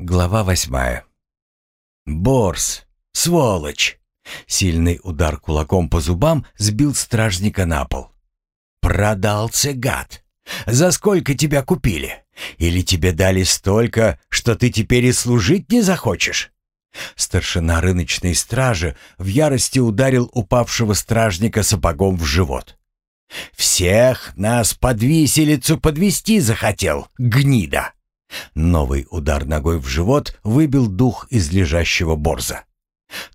Глава восьмая. «Борс! Сволочь!» Сильный удар кулаком по зубам сбил стражника на пол. «Продался, гад! За сколько тебя купили? Или тебе дали столько, что ты теперь и служить не захочешь?» Старшина рыночной стражи в ярости ударил упавшего стражника сапогом в живот. «Всех нас под виселицу подвести захотел, гнида!» Новый удар ногой в живот выбил дух из лежащего борза.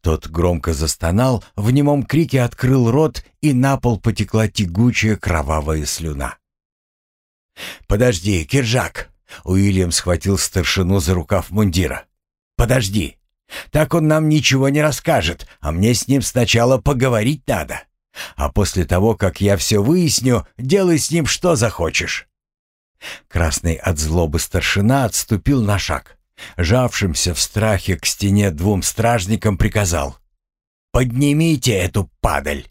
Тот громко застонал, в немом крике открыл рот, и на пол потекла тягучая кровавая слюна. «Подожди, Киржак!» — Уильям схватил старшину за рукав мундира. «Подожди! Так он нам ничего не расскажет, а мне с ним сначала поговорить надо. А после того, как я все выясню, делай с ним что захочешь». Красный от злобы старшина отступил на шаг. Жавшимся в страхе к стене двум стражникам приказал. «Поднимите эту падаль!»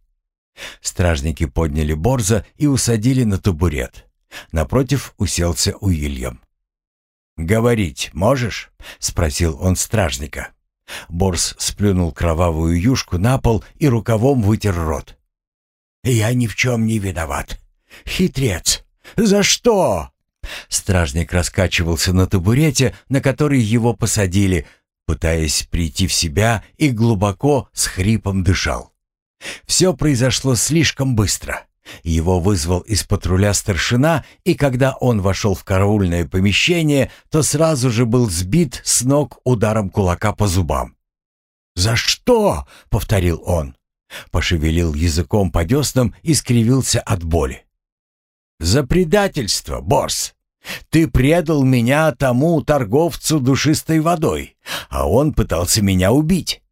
Стражники подняли Борза и усадили на табурет. Напротив уселся Уильям. «Говорить можешь?» — спросил он стражника. Борс сплюнул кровавую юшку на пол и рукавом вытер рот. «Я ни в чем не виноват. Хитрец! За что?» Стражник раскачивался на табурете, на который его посадили, пытаясь прийти в себя и глубоко с хрипом дышал. Все произошло слишком быстро. Его вызвал из патруля старшина, и когда он вошел в караульное помещение, то сразу же был сбит с ног ударом кулака по зубам. «За что?» — повторил он. Пошевелил языком по деснам и скривился от боли. «За предательство, Борс! Ты предал меня тому торговцу душистой водой, а он пытался меня убить.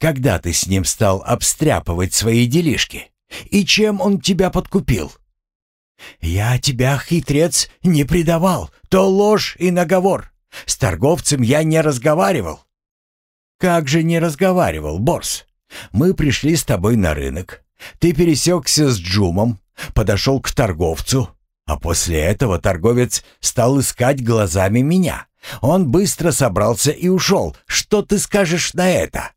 Когда ты с ним стал обстряпывать свои делишки? И чем он тебя подкупил?» «Я тебя, хитрец, не предавал. То ложь и наговор. С торговцем я не разговаривал». «Как же не разговаривал, Борс? Мы пришли с тобой на рынок. Ты пересекся с Джумом, подошел к торговцу, а после этого торговец стал искать глазами меня. Он быстро собрался и ушел. Что ты скажешь на это?»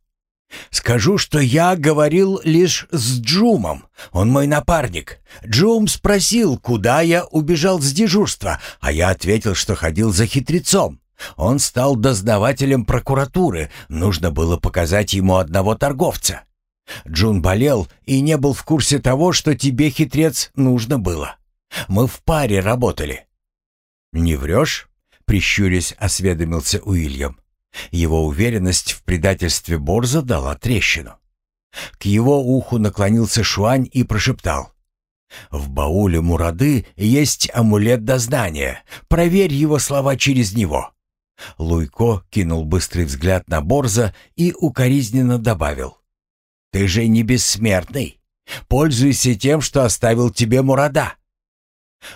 «Скажу, что я говорил лишь с Джумом. Он мой напарник. Джум спросил, куда я убежал с дежурства, а я ответил, что ходил за хитрецом. Он стал дознавателем прокуратуры. Нужно было показать ему одного торговца. Джун болел и не был в курсе того, что тебе, хитрец, нужно было. Мы в паре работали». «Не врешь?» — прищурясь, осведомился Уильям. Его уверенность в предательстве Борза дала трещину. К его уху наклонился Шуань и прошептал. «В бауле Мурады есть амулет дознания. Проверь его слова через него». Луйко кинул быстрый взгляд на Борза и укоризненно добавил. «Ты же не бессмертный. Пользуйся тем, что оставил тебе Мурада».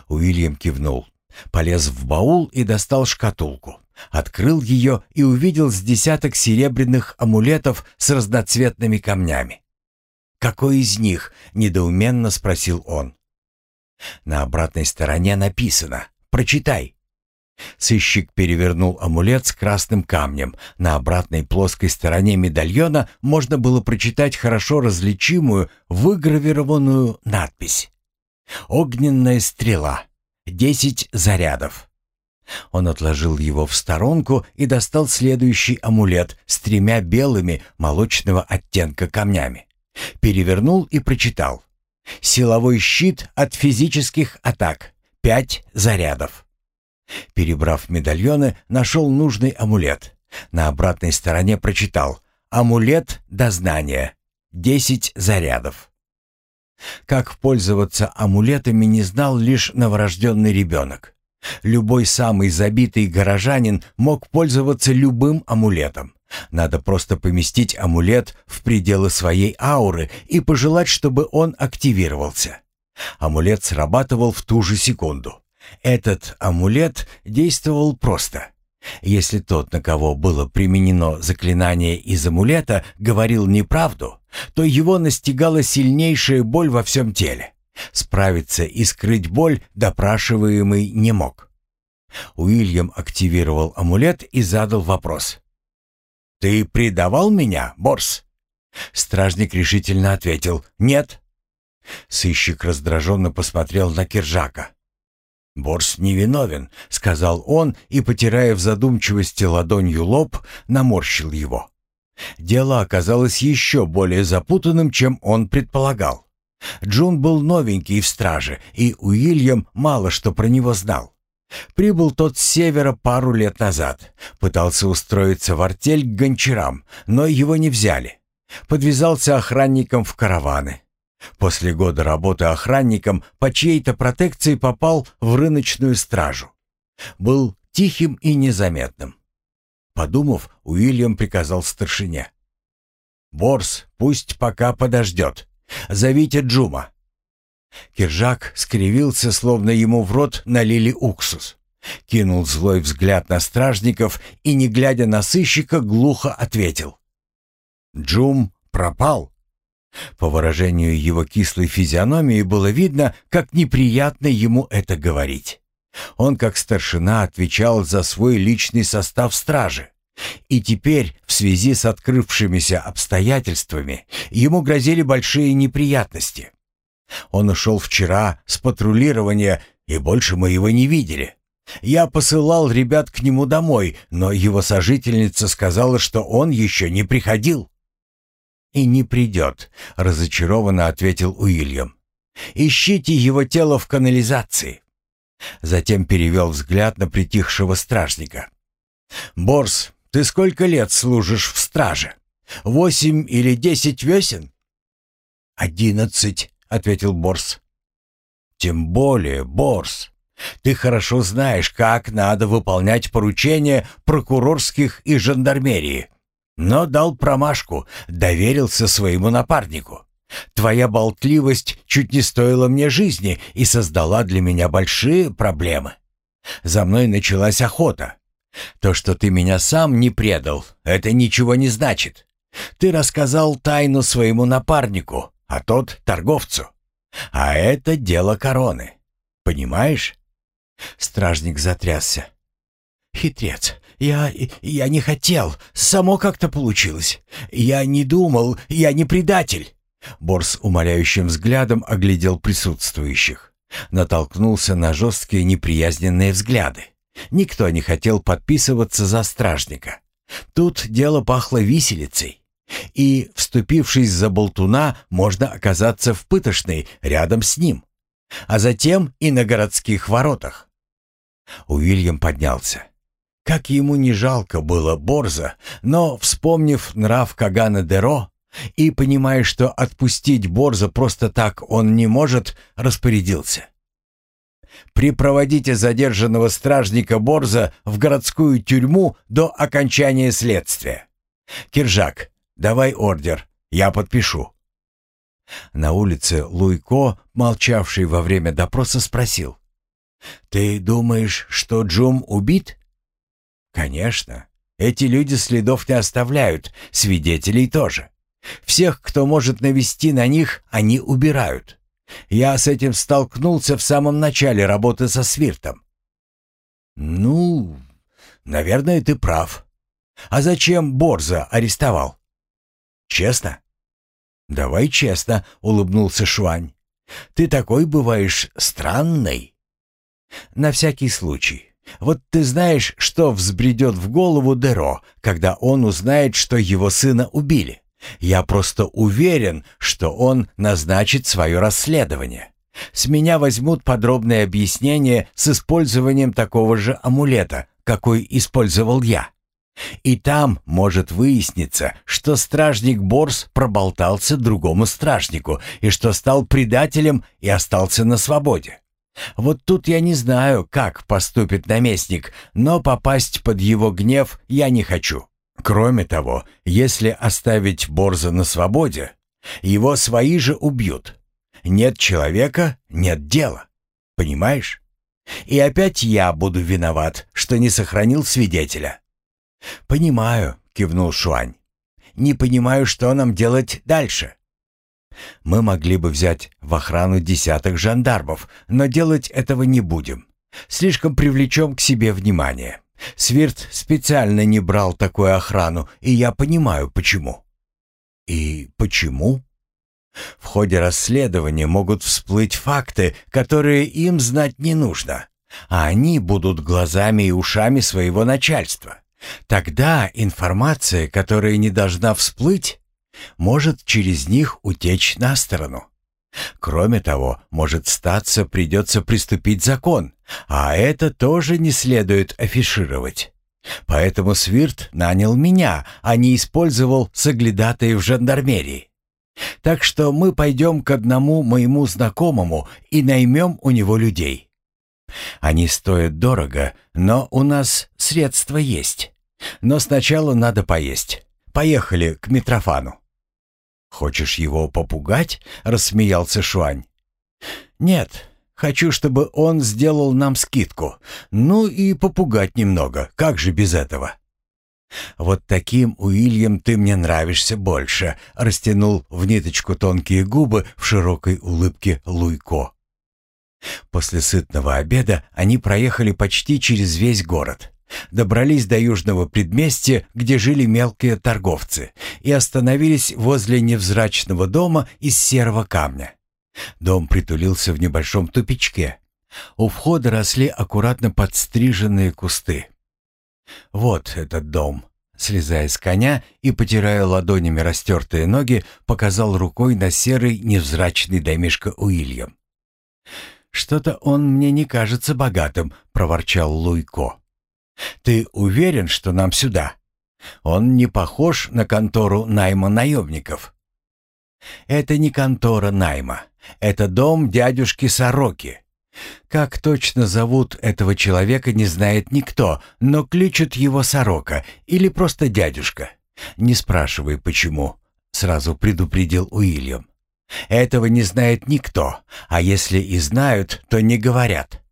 Уильям кивнул, полез в баул и достал шкатулку. Открыл ее и увидел с десяток серебряных амулетов с разноцветными камнями. «Какой из них?» — недоуменно спросил он. На обратной стороне написано «Прочитай». Сыщик перевернул амулет с красным камнем. На обратной плоской стороне медальона можно было прочитать хорошо различимую, выгравированную надпись. «Огненная стрела. Десять зарядов». Он отложил его в сторонку и достал следующий амулет с тремя белыми молочного оттенка камнями. Перевернул и прочитал. «Силовой щит от физических атак. Пять зарядов». Перебрав медальоны, нашел нужный амулет. На обратной стороне прочитал «Амулет дознания. Десять зарядов». Как пользоваться амулетами не знал лишь новорожденный ребенок. Любой самый забитый горожанин мог пользоваться любым амулетом. Надо просто поместить амулет в пределы своей ауры и пожелать, чтобы он активировался. Амулет срабатывал в ту же секунду. Этот амулет действовал просто. Если тот, на кого было применено заклинание из амулета, говорил неправду, то его настигала сильнейшая боль во всем теле. Справиться и скрыть боль допрашиваемый не мог. Уильям активировал амулет и задал вопрос. «Ты предавал меня, Борс?» Стражник решительно ответил «Нет». Сыщик раздраженно посмотрел на Киржака. «Борс невиновен», — сказал он и, потирая в задумчивости ладонью лоб, наморщил его. Дело оказалось еще более запутанным, чем он предполагал. Джун был новенький в страже, и Уильям мало что про него знал. Прибыл тот с севера пару лет назад. Пытался устроиться в артель к гончарам, но его не взяли. Подвязался охранником в караваны. После года работы охранником по чьей-то протекции попал в рыночную стражу. Был тихим и незаметным. Подумав, Уильям приказал старшине. «Борс пусть пока подождет. Зовите Джума». Киржак скривился, словно ему в рот налили уксус. Кинул злой взгляд на стражников и, не глядя на сыщика, глухо ответил. «Джум пропал». По выражению его кислой физиономии было видно, как неприятно ему это говорить. Он, как старшина, отвечал за свой личный состав стражи. И теперь, в связи с открывшимися обстоятельствами, ему грозили большие неприятности. Он ушел вчера с патрулирования, и больше мы его не видели. Я посылал ребят к нему домой, но его сожительница сказала, что он еще не приходил. «И не придет», — разочарованно ответил Уильям. «Ищите его тело в канализации». Затем перевел взгляд на притихшего стражника. «Борс, ты сколько лет служишь в страже? Восемь или десять весен?» «Одиннадцать», — ответил Борс. «Тем более, Борс, ты хорошо знаешь, как надо выполнять поручения прокурорских и жандармерии. Но дал промашку, доверился своему напарнику. Твоя болтливость чуть не стоила мне жизни и создала для меня большие проблемы. За мной началась охота. То, что ты меня сам не предал, это ничего не значит. Ты рассказал тайну своему напарнику, а тот — торговцу. А это дело короны. Понимаешь? Стражник затрясся. «Хитрец, я... я не хотел. Само как-то получилось. Я не думал, я не предатель». Борс умоляющим взглядом оглядел присутствующих. Натолкнулся на жесткие неприязненные взгляды. Никто не хотел подписываться за стражника. Тут дело пахло виселицей. И, вступившись за болтуна, можно оказаться в пытошной рядом с ним. А затем и на городских воротах. Уильям поднялся. Как ему не жалко было Борза, но, вспомнив нрав Кагана Деро и понимая, что отпустить Борза просто так он не может, распорядился. «Припроводите задержанного стражника Борза в городскую тюрьму до окончания следствия. Киржак, давай ордер, я подпишу». На улице Луйко, молчавший во время допроса, спросил. «Ты думаешь, что Джум убит?» Конечно. Эти люди следов не оставляют, свидетелей тоже. Всех, кто может навести на них, они убирают. Я с этим столкнулся в самом начале работы со Свиртом. Ну, наверное, ты прав. А зачем Борза арестовал? Честно? Давай честно, улыбнулся Шуань. Ты такой бываешь странный. На всякий случай. Вот ты знаешь, что взбредет в голову Деро, когда он узнает, что его сына убили. Я просто уверен, что он назначит свое расследование. С меня возьмут подробное объяснение с использованием такого же амулета, какой использовал я. И там может выясниться, что стражник Борс проболтался другому стражнику и что стал предателем и остался на свободе. Вот тут я не знаю, как поступит наместник, но попасть под его гнев я не хочу. Кроме того, если оставить Борза на свободе, его свои же убьют. Нет человека — нет дела. Понимаешь? И опять я буду виноват, что не сохранил свидетеля. «Понимаю», — кивнул Шуань. «Не понимаю, что нам делать дальше. Мы могли бы взять в охрану десяток жандармов, но делать этого не будем. Слишком привлечем к себе внимание. Свирт специально не брал такую охрану, и я понимаю, почему». «И почему?» В ходе расследования могут всплыть факты, которые им знать не нужно, а они будут глазами и ушами своего начальства. Тогда информация, которая не должна всплыть, может через них утечь на сторону. Кроме того, может статься, придется приступить закон, а это тоже не следует афишировать. Поэтому Свирт нанял меня, а не использовал соглядатаев жандармерии. Так что мы пойдем к одному моему знакомому и наймем у него людей. Они стоят дорого, но у нас средства есть. Но сначала надо поесть. Поехали к Митрофану. «Хочешь его попугать?» — рассмеялся Шуань. «Нет, хочу, чтобы он сделал нам скидку. Ну и попугать немного, как же без этого?» «Вот таким, Уильям, ты мне нравишься больше», — растянул в ниточку тонкие губы в широкой улыбке Луйко. После сытного обеда они проехали почти через весь город. Добрались до южного предместья, где жили мелкие торговцы, и остановились возле невзрачного дома из серого камня. Дом притулился в небольшом тупичке. У входа росли аккуратно подстриженные кусты. «Вот этот дом», — слезая с коня и потирая ладонями растертые ноги, показал рукой на серый невзрачный домишко Уильям. «Что-то он мне не кажется богатым», — проворчал Луйко. «Ты уверен, что нам сюда? Он не похож на контору найма наемников». «Это не контора найма. Это дом дядюшки Сороки. Как точно зовут этого человека, не знает никто, но кличут его Сорока или просто дядюшка. Не спрашивай, почему», — сразу предупредил Уильям. «Этого не знает никто, а если и знают, то не говорят.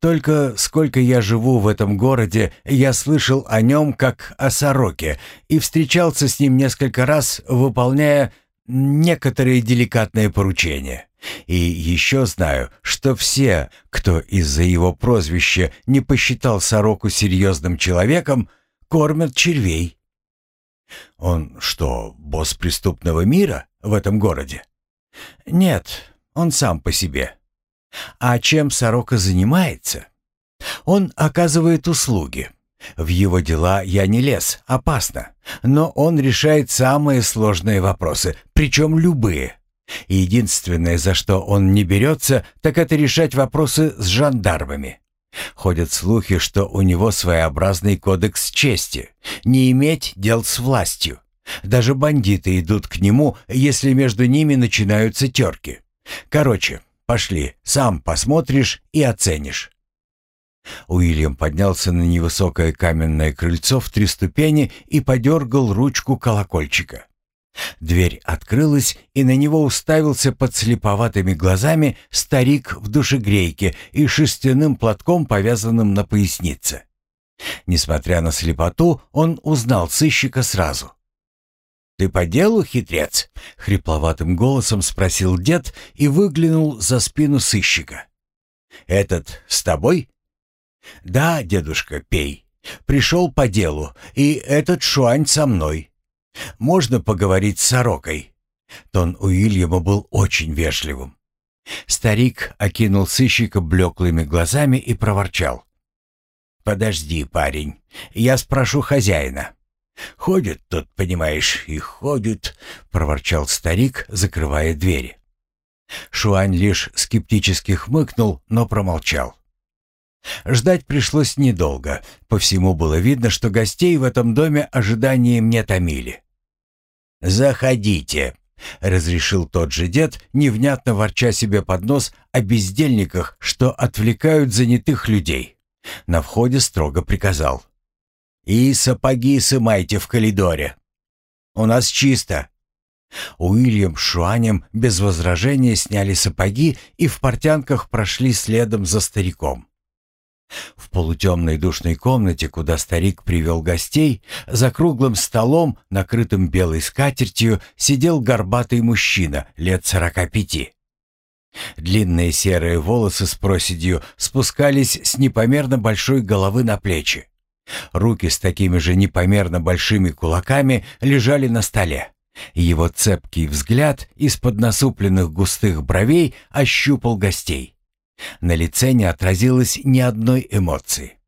Только сколько я живу в этом городе, я слышал о нем как о сороке и встречался с ним несколько раз, выполняя некоторые деликатные поручения. И еще знаю, что все, кто из-за его прозвища не посчитал сороку серьезным человеком, кормят червей. Он что, босс преступного мира в этом городе? Нет, он сам по себе. А чем Сорока занимается? Он оказывает услуги. В его дела я не лез, опасно. Но он решает самые сложные вопросы, причем любые. Единственное, за что он не берется, так это решать вопросы с жандармами. Ходят слухи, что у него своеобразный кодекс чести. Не иметь дел с властью. Даже бандиты идут к нему, если между ними начинаются терки. Короче, Пошли, сам посмотришь и оценишь». Уильям поднялся на невысокое каменное крыльцо в три ступени и подергал ручку колокольчика. Дверь открылась, и на него уставился под слеповатыми глазами старик в душегрейке и шерстяным платком, повязанным на пояснице. Несмотря на слепоту, он узнал сыщика сразу. «Ты по делу, хитрец?» — хрипловатым голосом спросил дед и выглянул за спину сыщика. «Этот с тобой?» «Да, дедушка, пей. Пришел по делу, и этот шуань со мной. Можно поговорить с сорокой?» Тон Уильяма был очень вежливым. Старик окинул сыщика блеклыми глазами и проворчал. «Подожди, парень, я спрошу хозяина». «Ходит тут, понимаешь, и ходит», — проворчал старик, закрывая двери. Шуань лишь скептически хмыкнул, но промолчал. Ждать пришлось недолго. По всему было видно, что гостей в этом доме ожиданием не томили. «Заходите», — разрешил тот же дед, невнятно ворча себе под нос о бездельниках, что отвлекают занятых людей. На входе строго приказал. И сапоги сымайте в коридоре. У нас чисто». Уильям с Шуанем без возражения сняли сапоги и в портянках прошли следом за стариком. В полутемной душной комнате, куда старик привел гостей, за круглым столом, накрытым белой скатертью, сидел горбатый мужчина лет сорока пяти. Длинные серые волосы с проседью спускались с непомерно большой головы на плечи. Руки с такими же непомерно большими кулаками лежали на столе. Его цепкий взгляд из-под насупленных густых бровей ощупал гостей. На лице не отразилось ни одной эмоции.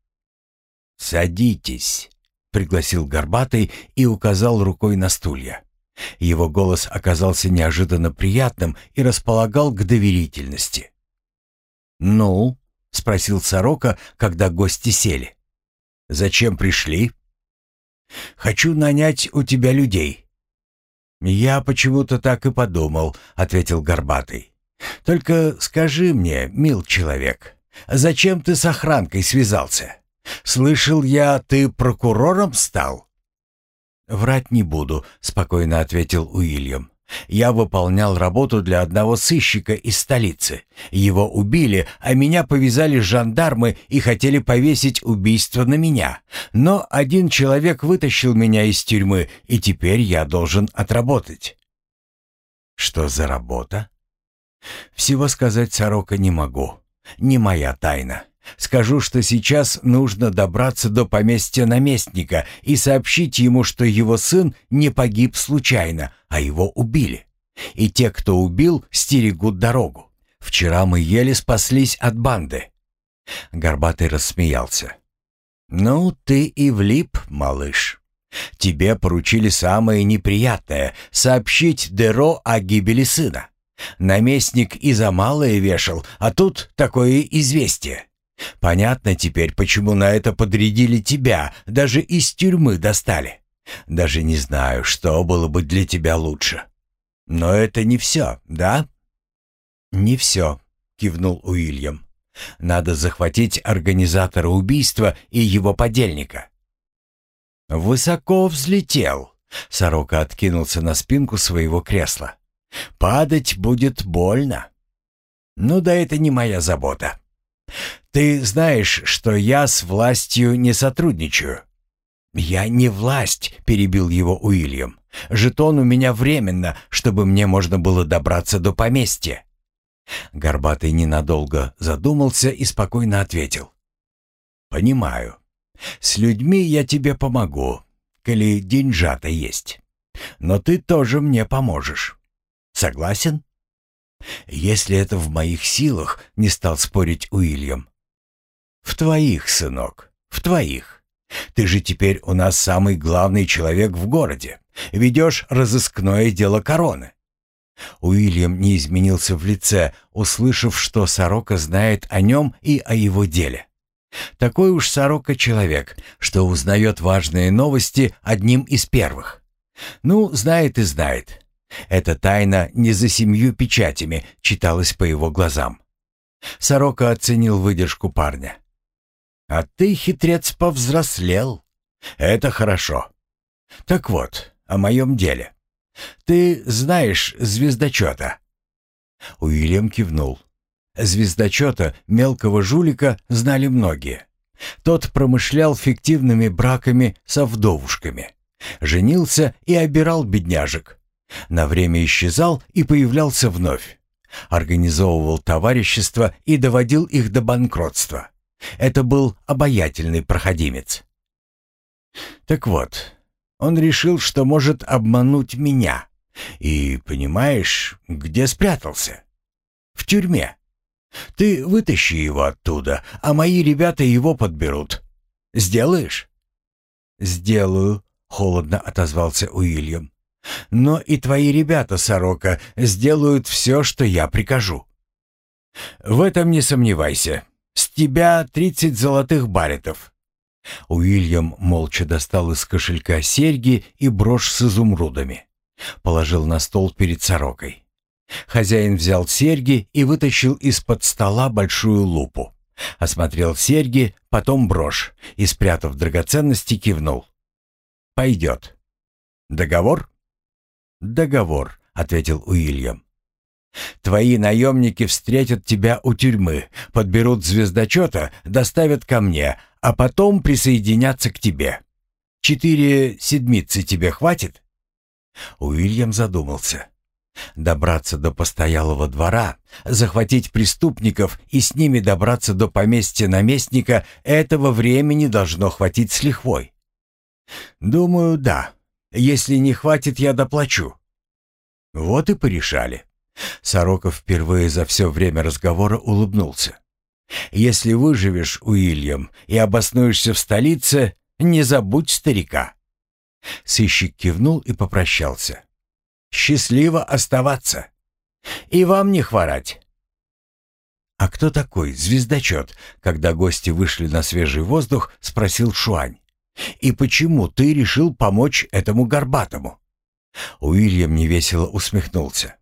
«Садитесь», — пригласил Горбатый и указал рукой на стулья. Его голос оказался неожиданно приятным и располагал к доверительности. «Ну?» — спросил Сорока, когда гости сели. «Зачем пришли?» «Хочу нанять у тебя людей». «Я почему-то так и подумал», — ответил Горбатый. «Только скажи мне, мил человек, зачем ты с охранкой связался? Слышал я, ты прокурором стал?» «Врать не буду», — спокойно ответил Уильям. «Я выполнял работу для одного сыщика из столицы. Его убили, а меня повязали жандармы и хотели повесить убийство на меня. Но один человек вытащил меня из тюрьмы, и теперь я должен отработать». «Что за работа?» «Всего сказать сорока не могу. Не моя тайна. Скажу, что сейчас нужно добраться до поместья наместника и сообщить ему, что его сын не погиб случайно, а его убили. И те, кто убил, стерегут дорогу. Вчера мы еле спаслись от банды». Горбатый рассмеялся. «Ну, ты и влип, малыш. Тебе поручили самое неприятное — сообщить Деро о гибели сына. Наместник и за малое вешал, а тут такое известие. Понятно теперь, почему на это подрядили тебя, даже из тюрьмы достали. Даже не знаю, что было бы для тебя лучше. Но это не все, да? Не все, кивнул Уильям. Надо захватить организатора убийства и его подельника. Высоко взлетел. Сорока откинулся на спинку своего кресла. Падать будет больно. Ну да это не моя забота. Ты знаешь, что я с властью не сотрудничаю. Я не власть, перебил его Уильям. Жетон у меня временно, чтобы мне можно было добраться до поместья. Горбатый ненадолго задумался и спокойно ответил. «Понимаю. С людьми я тебе помогу, коли деньжата есть. Но ты тоже мне поможешь. Согласен?» «Если это в моих силах», — не стал спорить Уильям. «В твоих, сынок, в твоих. Ты же теперь у нас самый главный человек в городе. Ведешь разыскное дело короны». Уильям не изменился в лице, услышав, что Сорока знает о нем и о его деле. Такой уж Сорока человек, что узнает важные новости одним из первых. Ну, знает и знает. Эта тайна не за семью печатями читалась по его глазам. Сорока оценил выдержку парня. «А ты, хитрец, повзрослел. Это хорошо. Так вот, о моем деле. Ты знаешь звездочета?» Уильям кивнул. Звездочета, мелкого жулика, знали многие. Тот промышлял фиктивными браками со вдовушками. Женился и обирал бедняжек. На время исчезал и появлялся вновь. Организовывал товарищество и доводил их до банкротства. Это был обаятельный проходимец. Так вот, он решил, что может обмануть меня. И, понимаешь, где спрятался? В тюрьме. Ты вытащи его оттуда, а мои ребята его подберут. Сделаешь? Сделаю, холодно отозвался Уильям. Но и твои ребята, Сорока, сделают все, что я прикажу. В этом не сомневайся. С тебя тридцать золотых баритов. Уильям молча достал из кошелька серьги и брошь с изумрудами. Положил на стол перед сорокой. Хозяин взял серьги и вытащил из-под стола большую лупу. Осмотрел серьги, потом брошь и, спрятав драгоценности, кивнул. «Пойдет. Договор?» «Договор», — ответил Уильям. «Твои наемники встретят тебя у тюрьмы, подберут звездочета, доставят ко мне, а потом присоединятся к тебе. Четыре седмицы тебе хватит?» Уильям задумался. Добраться до постоялого двора, захватить преступников и с ними добраться до поместья наместника этого времени должно хватить с лихвой. Думаю, да. Если не хватит, я доплачу. Вот и порешали. Сороков впервые за все время разговора улыбнулся. «Если выживешь, Уильям, и обоснуешься в столице, не забудь старика». Сыщик кивнул и попрощался. «Счастливо оставаться. И вам не хворать». «А кто такой звездочет?» Когда гости вышли на свежий воздух, спросил Шуань. «И почему ты решил помочь этому горбатому?» Уильям невесело усмехнулся.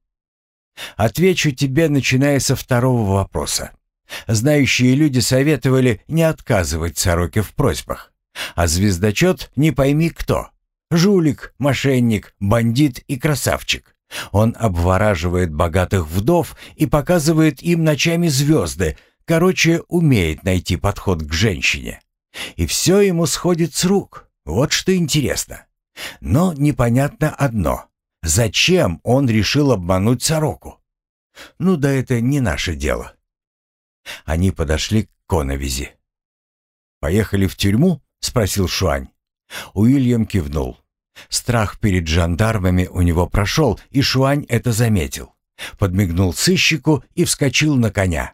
Отвечу тебе, начиная со второго вопроса. Знающие люди советовали не отказывать Сороке в просьбах. А звездочет не пойми кто. Жулик, мошенник, бандит и красавчик. Он обвораживает богатых вдов и показывает им ночами звезды. Короче, умеет найти подход к женщине. И все ему сходит с рук. Вот что интересно. Но непонятно одно. Зачем он решил обмануть сороку? Ну да это не наше дело. Они подошли к коновизи. «Поехали в тюрьму?» — спросил Шуань. Уильям кивнул. Страх перед жандармами у него прошел, и Шуань это заметил. Подмигнул сыщику и вскочил на коня.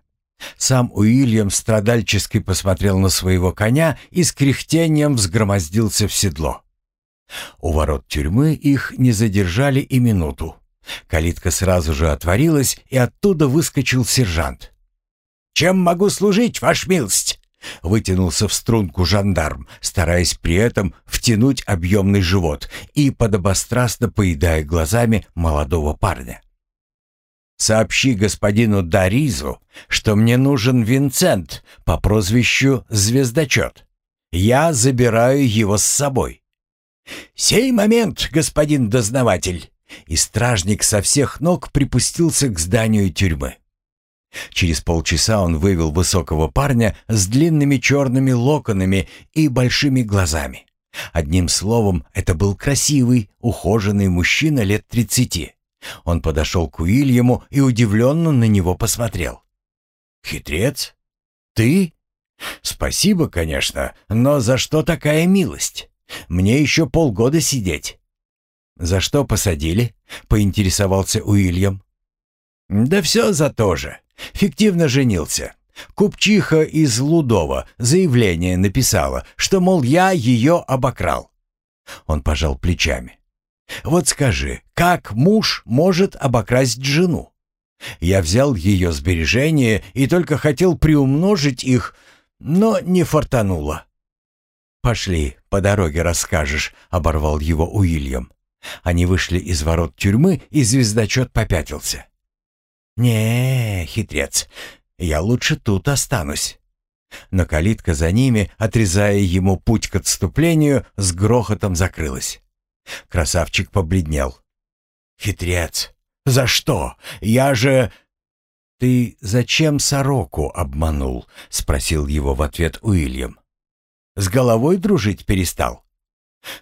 Сам Уильям страдальчески посмотрел на своего коня и с кряхтением взгромоздился в седло. У ворот тюрьмы их не задержали и минуту. Калитка сразу же отворилась, и оттуда выскочил сержант. «Чем могу служить, ваш милость?» Вытянулся в струнку жандарм, стараясь при этом втянуть объемный живот и подобострастно поедая глазами молодого парня. «Сообщи господину Даризу, что мне нужен Винцент по прозвищу Звездочет. Я забираю его с собой». «Сей момент, господин дознаватель!» И стражник со всех ног припустился к зданию тюрьмы. Через полчаса он вывел высокого парня с длинными черными локонами и большими глазами. Одним словом, это был красивый, ухоженный мужчина лет тридцати. Он подошел к Уильяму и удивленно на него посмотрел. «Хитрец? Ты? Спасибо, конечно, но за что такая милость?» Мне еще полгода сидеть». «За что посадили?» — поинтересовался Уильям. «Да все за то же. Фиктивно женился. Купчиха из Лудова заявление написала, что, мол, я ее обокрал». Он пожал плечами. «Вот скажи, как муж может обокрасть жену? Я взял ее сбережения и только хотел приумножить их, но не фартануло. «Пошли, по дороге расскажешь», — оборвал его Уильям. Они вышли из ворот тюрьмы, и звездочет попятился. не хитрец, я лучше тут останусь». Но калитка за ними, отрезая ему путь к отступлению, с грохотом закрылась. Красавчик побледнел. «Хитрец! За что? Я же...» «Ты зачем сороку обманул?» — спросил его в ответ Уильям. С головой дружить перестал?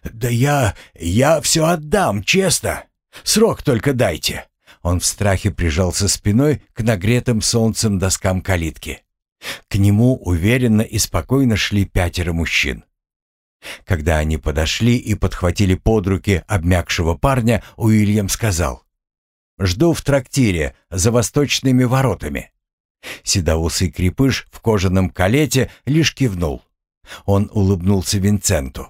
Да я... я все отдам, честно. Срок только дайте. Он в страхе прижался спиной к нагретым солнцем доскам калитки. К нему уверенно и спокойно шли пятеро мужчин. Когда они подошли и подхватили под руки обмякшего парня, Уильям сказал. «Жду в трактире, за восточными воротами». Седоусый крепыш в кожаном калете лишь кивнул. Он улыбнулся Винценту.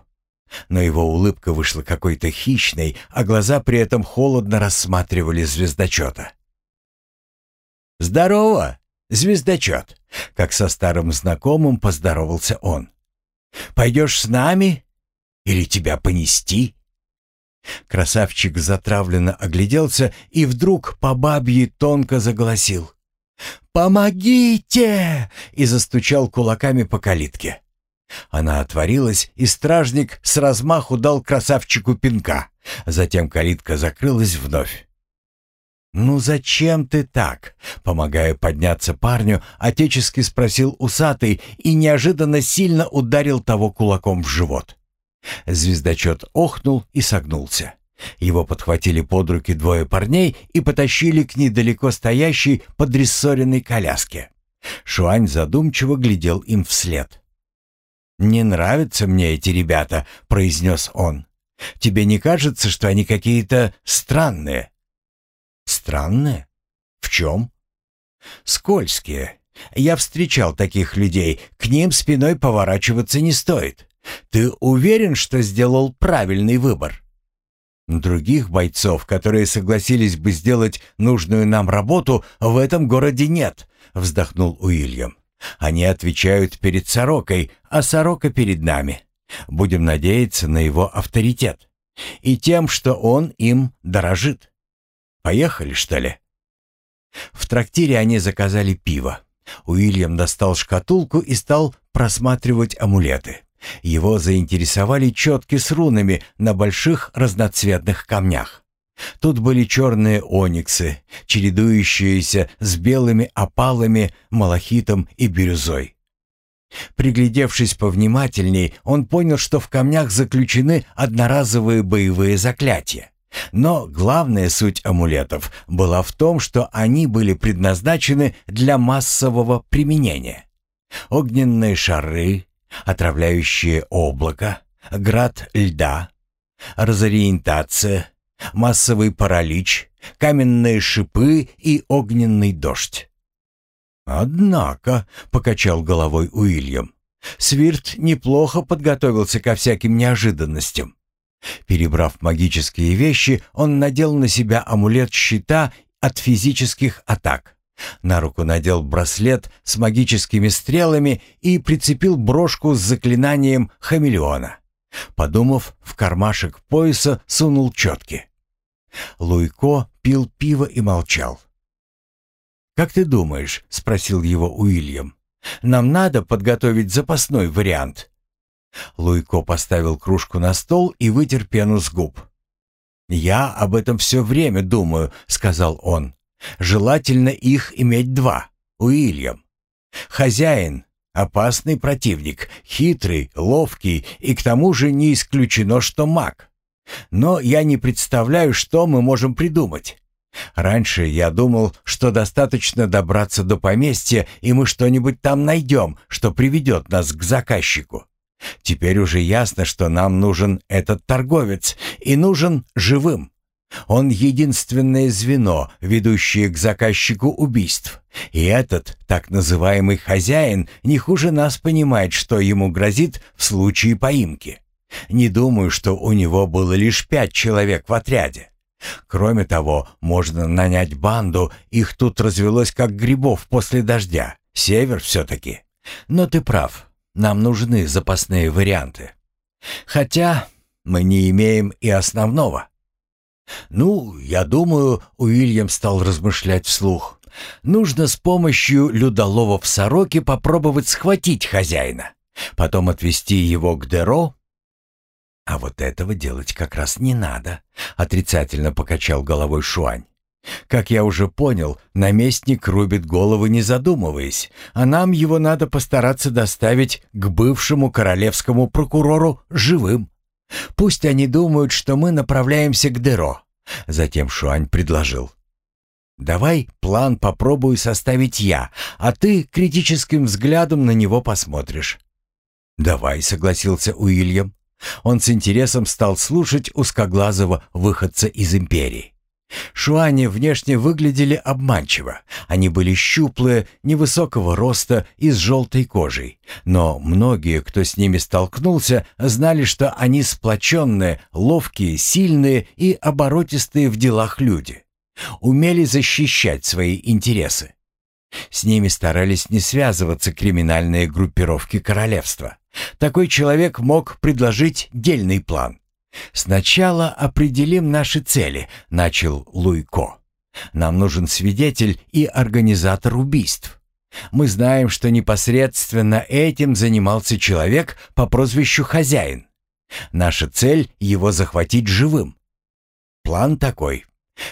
Но его улыбка вышла какой-то хищной, а глаза при этом холодно рассматривали звездочета. «Здорово, звездочет!» — как со старым знакомым поздоровался он. «Пойдешь с нами? Или тебя понести?» Красавчик затравленно огляделся и вдруг по бабье тонко заголосил. «Помогите!» и застучал кулаками по калитке. Она отворилась, и стражник с размаху дал красавчику пинка. Затем калитка закрылась вновь. «Ну зачем ты так?» Помогая подняться парню, отечески спросил усатый и неожиданно сильно ударил того кулаком в живот. Звездочет охнул и согнулся. Его подхватили под руки двое парней и потащили к недалеко стоящей подрессоренной коляске. Шуань задумчиво глядел им вслед. «Не нравятся мне эти ребята», — произнес он. «Тебе не кажется, что они какие-то странные?» «Странные? В чем?» «Скользкие. Я встречал таких людей. К ним спиной поворачиваться не стоит. Ты уверен, что сделал правильный выбор?» Других бойцов, которые согласились бы сделать нужную нам работу, в этом городе нет, вздохнул Уильям. Они отвечают перед Сорокой, а Сорока перед нами. Будем надеяться на его авторитет и тем, что он им дорожит. Поехали, что ли? В трактире они заказали пиво. Уильям достал шкатулку и стал просматривать амулеты. Его заинтересовали четки с рунами на больших разноцветных камнях. Тут были черные ониксы, чередующиеся с белыми опалами, малахитом и бирюзой. Приглядевшись повнимательней, он понял, что в камнях заключены одноразовые боевые заклятия. Но главная суть амулетов была в том, что они были предназначены для массового применения. Огненные шары, отравляющее облако, град льда, разориентация, массовый паралич, каменные шипы и огненный дождь. «Однако», — покачал головой Уильям, — «Свирт неплохо подготовился ко всяким неожиданностям». Перебрав магические вещи, он надел на себя амулет щита от физических атак. На руку надел браслет с магическими стрелами и прицепил брошку с заклинанием хамелеона. Подумав, в кармашек пояса сунул четки. Луйко пил пиво и молчал. «Как ты думаешь?» — спросил его Уильям. «Нам надо подготовить запасной вариант». Луйко поставил кружку на стол и вытер пену с губ. «Я об этом все время думаю», — сказал он. Желательно их иметь два. Уильям. Хозяин — опасный противник, хитрый, ловкий и к тому же не исключено, что маг. Но я не представляю, что мы можем придумать. Раньше я думал, что достаточно добраться до поместья, и мы что-нибудь там найдем, что приведет нас к заказчику. Теперь уже ясно, что нам нужен этот торговец, и нужен живым. Он единственное звено, ведущее к заказчику убийств. И этот, так называемый хозяин, не хуже нас понимает, что ему грозит в случае поимки. Не думаю, что у него было лишь пять человек в отряде. Кроме того, можно нанять банду, их тут развелось как грибов после дождя. Север все-таки. Но ты прав, нам нужны запасные варианты. Хотя мы не имеем и основного. «Ну, я думаю», — Уильям стал размышлять вслух, «нужно с помощью людолова в сороке попробовать схватить хозяина, потом отвезти его к Деро». «А вот этого делать как раз не надо», — отрицательно покачал головой Шуань. «Как я уже понял, наместник рубит головы не задумываясь, а нам его надо постараться доставить к бывшему королевскому прокурору живым». Пусть они думают, что мы направляемся к Деро. Затем Шуань предложил. «Давай план попробую составить я, а ты критическим взглядом на него посмотришь». «Давай», — согласился Уильям. Он с интересом стал слушать узкоглазого выходца из империи. Шуани внешне выглядели обманчиво. Они были щуплые, невысокого роста и с желтой кожей. Но многие, кто с ними столкнулся, знали, что они сплоченные, ловкие, сильные и оборотистые в делах люди. Умели защищать свои интересы. С ними старались не связываться криминальные группировки королевства. Такой человек мог предложить дельный план. «Сначала определим наши цели», — начал Луйко. «Нам нужен свидетель и организатор убийств. Мы знаем, что непосредственно этим занимался человек по прозвищу Хозяин. Наша цель — его захватить живым. План такой.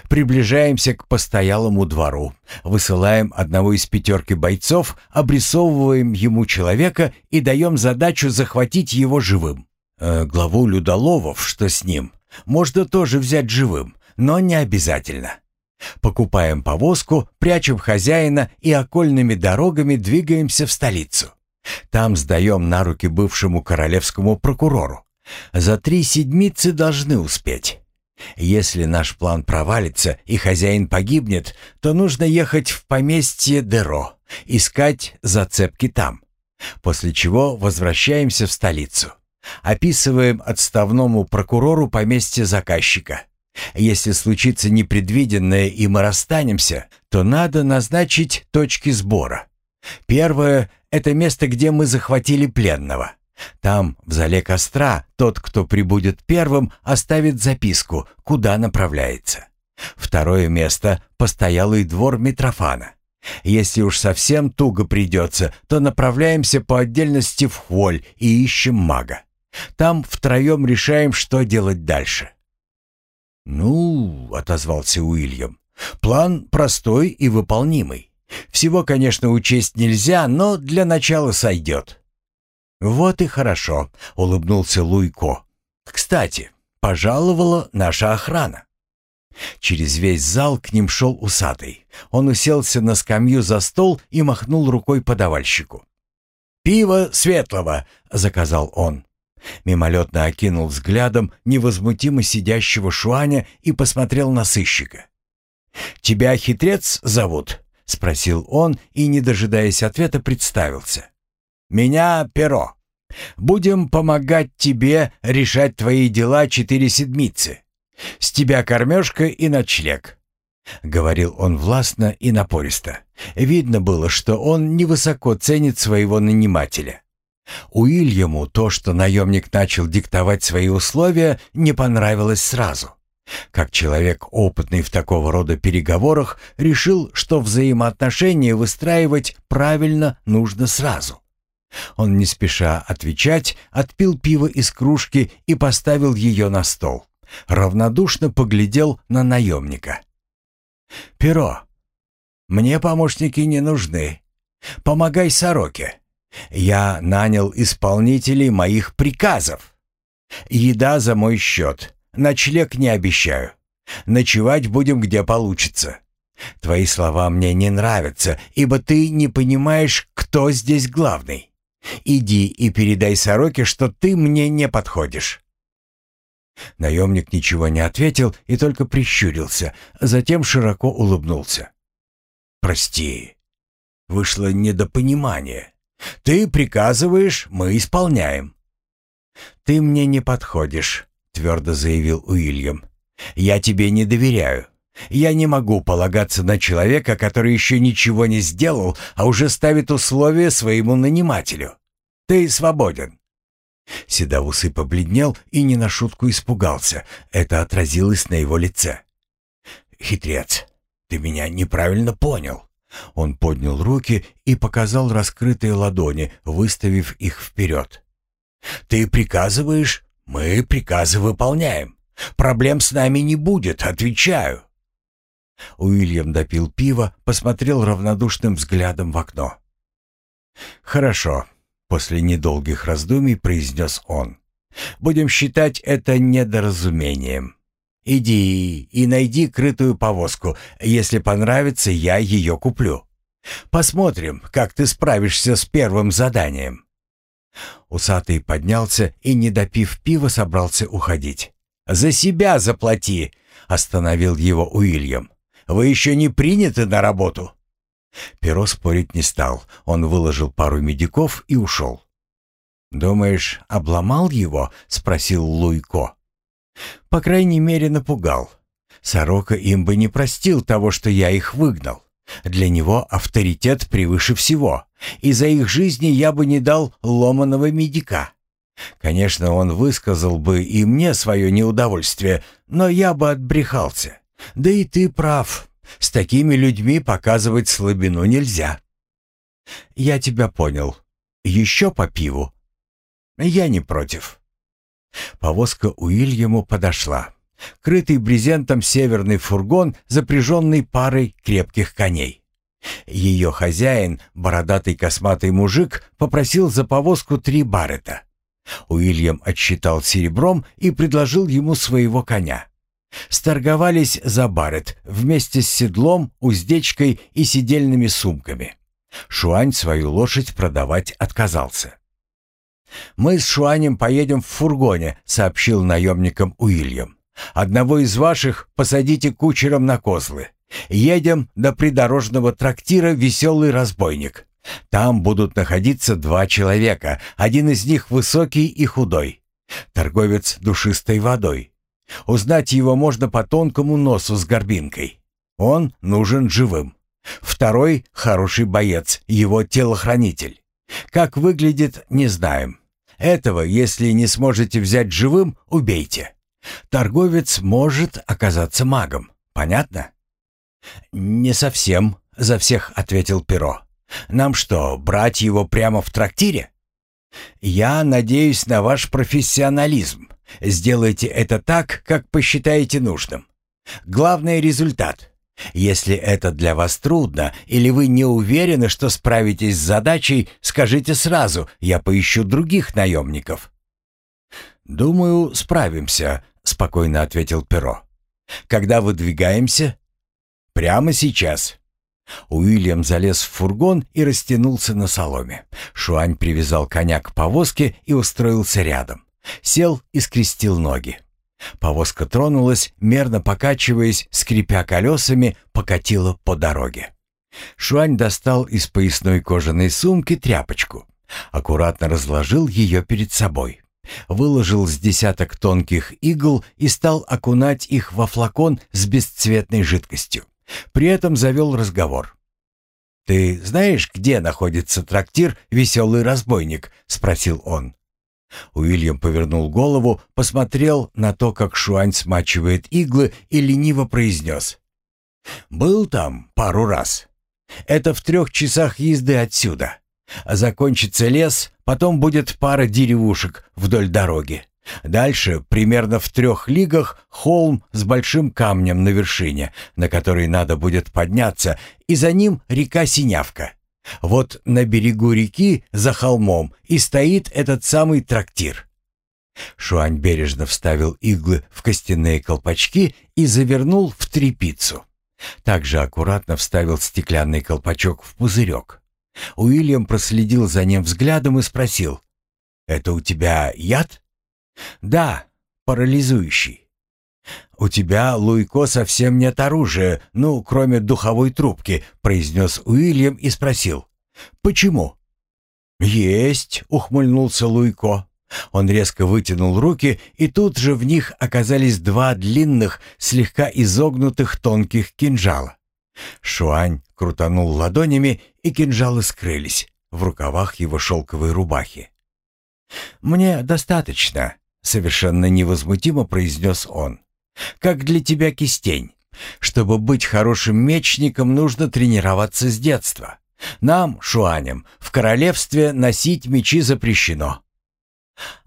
Приближаемся к постоялому двору, высылаем одного из пятерки бойцов, обрисовываем ему человека и даем задачу захватить его живым. Э, главу Людоловов, что с ним, Можно тоже взять живым, но не обязательно. Покупаем повозку, прячем хозяина и окольными дорогами двигаемся в столицу. Там сдаем на руки бывшему королевскому прокурору. За три седмицы должны успеть. Если наш план провалится и хозяин погибнет, то нужно ехать в поместье Деро, искать зацепки там. После чего возвращаемся в столицу. Описываем отставному прокурору поместье заказчика. Если случится непредвиденное и мы расстанемся, то надо назначить точки сбора. Первое — это место, где мы захватили пленного. Там, в зале костра, тот, кто прибудет первым, оставит записку, куда направляется. Второе место — постоялый двор Митрофана. Если уж совсем туго придется, то направляемся по отдельности в холь и ищем мага. Там втроем решаем, что делать дальше. «Ну», — отозвался Уильям, — «план простой и выполнимый. Всего, конечно, учесть нельзя, но для начала сойдет». «Вот и хорошо», — улыбнулся Луйко. «Кстати, пожаловала наша охрана». Через весь зал к ним шел усатый. Он уселся на скамью за стол и махнул рукой подавальщику. «Пиво светлого!» — заказал он. Мимолетно окинул взглядом невозмутимо сидящего Шуаня и посмотрел на сыщика. «Тебя хитрец зовут?» — спросил он и, не дожидаясь ответа, представился. «Меня Перо. Будем помогать тебе решать твои дела четыре седмицы. С тебя кормежка и ночлег». Говорил он властно и напористо. Видно было, что он невысоко ценит своего нанимателя. Уильяму то, что наемник начал диктовать свои условия, не понравилось сразу. Как человек, опытный в такого рода переговорах, решил, что взаимоотношения выстраивать правильно нужно сразу. Он не спеша отвечать, отпил пиво из кружки и поставил ее на стол. Равнодушно поглядел на наемника. «Перо, мне помощники не нужны. Помогай сороке. Я нанял исполнителей моих приказов. Еда за мой счет. Ночлег не обещаю. Ночевать будем где получится. Твои слова мне не нравятся, ибо ты не понимаешь, кто здесь главный. Иди и передай сороке, что ты мне не подходишь». Наемник ничего не ответил и только прищурился, затем широко улыбнулся. «Прости, вышло недопонимание. Ты приказываешь, мы исполняем». «Ты мне не подходишь», — твердо заявил Уильям. «Я тебе не доверяю. Я не могу полагаться на человека, который еще ничего не сделал, а уже ставит условия своему нанимателю. Ты свободен». Седоусый побледнел и не на шутку испугался. Это отразилось на его лице. «Хитрец, ты меня неправильно понял. Он поднял руки и показал раскрытые ладони, выставив их вперед. «Ты приказываешь, мы приказы выполняем. Проблем с нами не будет, отвечаю». Уильям допил пиво, посмотрел равнодушным взглядом в окно. «Хорошо», — после недолгих раздумий произнес он. «Будем считать это недоразумением. Иди и найди крытую повозку. Если понравится, я ее куплю. Посмотрим, как ты справишься с первым заданием». Усатый поднялся и, не допив пива, собрался уходить. «За себя заплати!» — остановил его Уильям. «Вы еще не приняты на работу!» Перо спорить не стал. Он выложил пару медиков и ушел. «Думаешь, обломал его?» — спросил Луйко. По крайней мере, напугал. Сорока им бы не простил того, что я их выгнал. Для него авторитет превыше всего, и за их жизни я бы не дал ломаного медика. Конечно, он высказал бы и мне свое неудовольствие, но я бы отбрехался. Да и ты прав, с такими людьми показывать слабину нельзя. Я тебя понял. Еще по пиву? Я не против. Повозка Уильяму подошла. Крытый брезентом северный фургон, запряженный парой крепких коней. Ее хозяин, бородатый косматый мужик, попросил за повозку три барета. Уильям отсчитал серебром и предложил ему своего коня. Сторговались за барет вместе с седлом, уздечкой и сидельными сумками. Шуань свою лошадь продавать отказался. «Мы с Шуанем поедем в фургоне», — сообщил наемникам Уильям. «Одного из ваших посадите кучером на козлы. Едем до придорожного трактира «Веселый разбойник». Там будут находиться два человека, один из них высокий и худой. Торговец душистой водой. Узнать его можно по тонкому носу с горбинкой. Он нужен живым. Второй — хороший боец, его телохранитель. Как выглядит, не знаем. Этого, если не сможете взять живым, убейте. Торговец может оказаться магом. Понятно? «Не совсем», — за всех ответил Перо. «Нам что, брать его прямо в трактире?» «Я надеюсь на ваш профессионализм. Сделайте это так, как посчитаете нужным. Главный результат. Если это для вас трудно или вы не уверены, что справитесь с задачей, скажите сразу, я поищу других наемников». «Думаю, справимся», — спокойно ответил Перо. «Когда выдвигаемся?» «Прямо сейчас». Уильям залез в фургон и растянулся на соломе. Шуань привязал коня к повозке и устроился рядом. Сел и скрестил ноги. Повозка тронулась, мерно покачиваясь, скрипя колесами, покатила по дороге. Шуань достал из поясной кожаной сумки тряпочку. Аккуратно разложил ее перед собой. Выложил с десяток тонких игл и стал окунать их во флакон с бесцветной жидкостью. При этом завел разговор. «Ты знаешь, где находится трактир «Веселый разбойник»?» — спросил он. Уильям повернул голову, посмотрел на то, как Шуань смачивает иглы и лениво произнес. «Был там пару раз. Это в трех часах езды отсюда. Закончится лес, потом будет пара деревушек вдоль дороги. Дальше, примерно в трех лигах, холм с большим камнем на вершине, на который надо будет подняться, и за ним река Синявка. Вот на берегу реки, за холмом, и стоит этот самый трактир. Шуань бережно вставил иглы в костяные колпачки и завернул в тряпицу. Также аккуратно вставил стеклянный колпачок в пузырек. Уильям проследил за ним взглядом и спросил, «Это у тебя яд?» «Да, парализующий». «У тебя, Луйко, совсем нет оружия, ну, кроме духовой трубки», — произнес Уильям и спросил. «Почему?» «Есть», — ухмыльнулся Луйко. Он резко вытянул руки, и тут же в них оказались два длинных, слегка изогнутых тонких кинжала. Шуань крутанул ладонями, и кинжалы скрылись в рукавах его шелковой рубахи. «Мне достаточно», — совершенно невозмутимо произнес он. Как для тебя кистень. Чтобы быть хорошим мечником, нужно тренироваться с детства. Нам, шуаням, в королевстве носить мечи запрещено.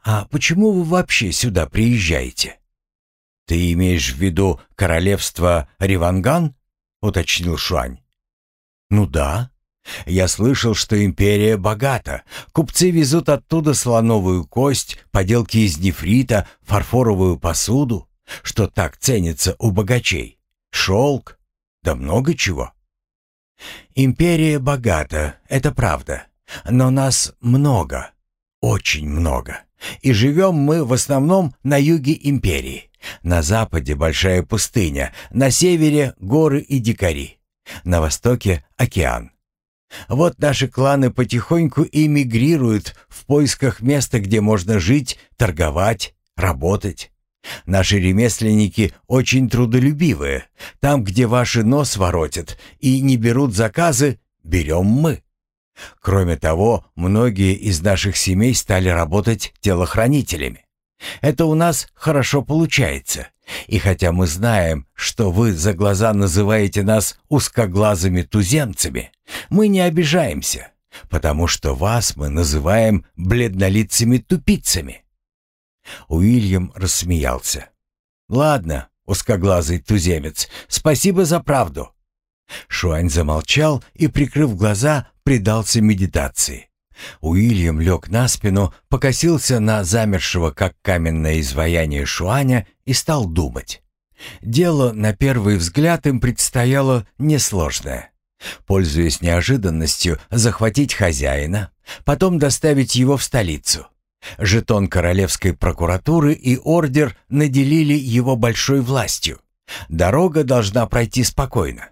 А почему вы вообще сюда приезжаете? Ты имеешь в виду королевство Риванган? уточнил Шуань. Ну да. Я слышал, что империя богата. Купцы везут оттуда слоновую кость, поделки из нефрита, фарфоровую посуду что так ценится у богачей. Шелк, да много чего. Империя богата, это правда, но нас много, очень много. И живем мы в основном на юге империи. На западе большая пустыня, на севере горы и дикари, на востоке океан. Вот наши кланы потихоньку эмигрируют в поисках места, где можно жить, торговать, работать. Наши ремесленники очень трудолюбивые. Там, где ваши нос воротят и не берут заказы, берем мы. Кроме того, многие из наших семей стали работать телохранителями. Это у нас хорошо получается. И хотя мы знаем, что вы за глаза называете нас узкоглазыми туземцами, мы не обижаемся, потому что вас мы называем бледнолицами тупицами. Уильям рассмеялся. «Ладно, узкоглазый туземец, спасибо за правду». Шуань замолчал и, прикрыв глаза, предался медитации. Уильям лег на спину, покосился на замершего, как каменное изваяние Шуаня, и стал думать. Дело, на первый взгляд, им предстояло несложное. Пользуясь неожиданностью, захватить хозяина, потом доставить его в столицу. Жетон королевской прокуратуры и ордер наделили его большой властью. Дорога должна пройти спокойно.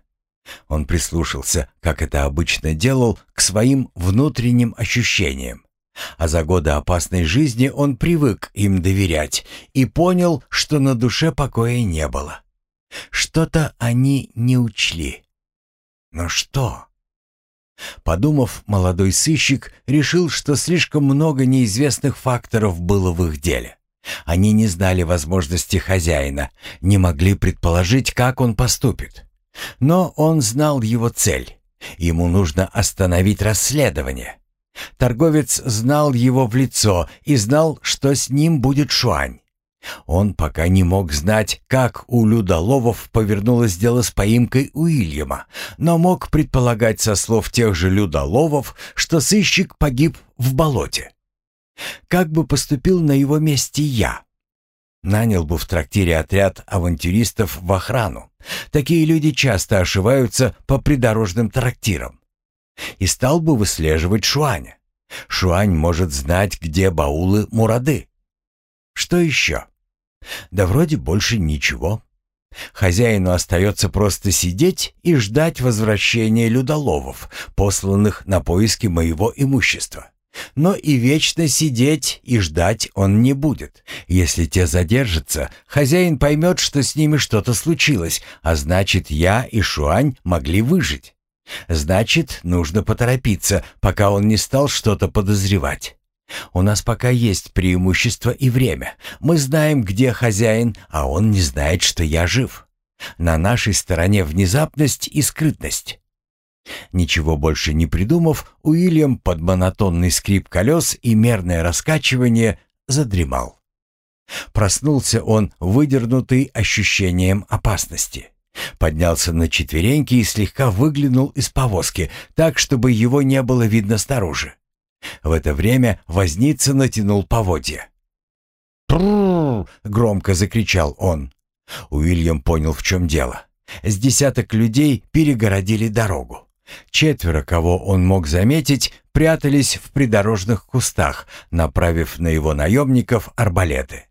Он прислушался, как это обычно делал, к своим внутренним ощущениям. А за годы опасной жизни он привык им доверять и понял, что на душе покоя не было. Что-то они не учли. Но что? Подумав, молодой сыщик решил, что слишком много неизвестных факторов было в их деле. Они не знали возможности хозяина, не могли предположить, как он поступит. Но он знал его цель. Ему нужно остановить расследование. Торговец знал его в лицо и знал, что с ним будет Шуань. Он пока не мог знать, как у Людоловов повернулось дело с поимкой Уильяма, но мог предполагать со слов тех же Людоловов, что сыщик погиб в болоте. Как бы поступил на его месте я? Нанял бы в трактире отряд авантюристов в охрану. Такие люди часто ошиваются по придорожным трактирам. И стал бы выслеживать Шуаня. Шуань может знать, где баулы Мурады. Что еще? Да вроде больше ничего. Хозяину остается просто сидеть и ждать возвращения людоловов, посланных на поиски моего имущества. Но и вечно сидеть и ждать он не будет. Если те задержатся, хозяин поймет, что с ними что-то случилось, а значит, я и Шуань могли выжить. Значит, нужно поторопиться, пока он не стал что-то подозревать. У нас пока есть преимущество и время. Мы знаем, где хозяин, а он не знает, что я жив. На нашей стороне внезапность и скрытность. Ничего больше не придумав, Уильям под монотонный скрип колес и мерное раскачивание задремал. Проснулся он, выдернутый ощущением опасности. Поднялся на четвереньки и слегка выглянул из повозки, так, чтобы его не было видно снаружи. В это время возница натянул поводья. «Прррр!» — громко закричал он. Уильям понял, в чем дело. С десяток людей перегородили дорогу. Четверо, кого он мог заметить, прятались в придорожных кустах, направив на его наемников арбалеты.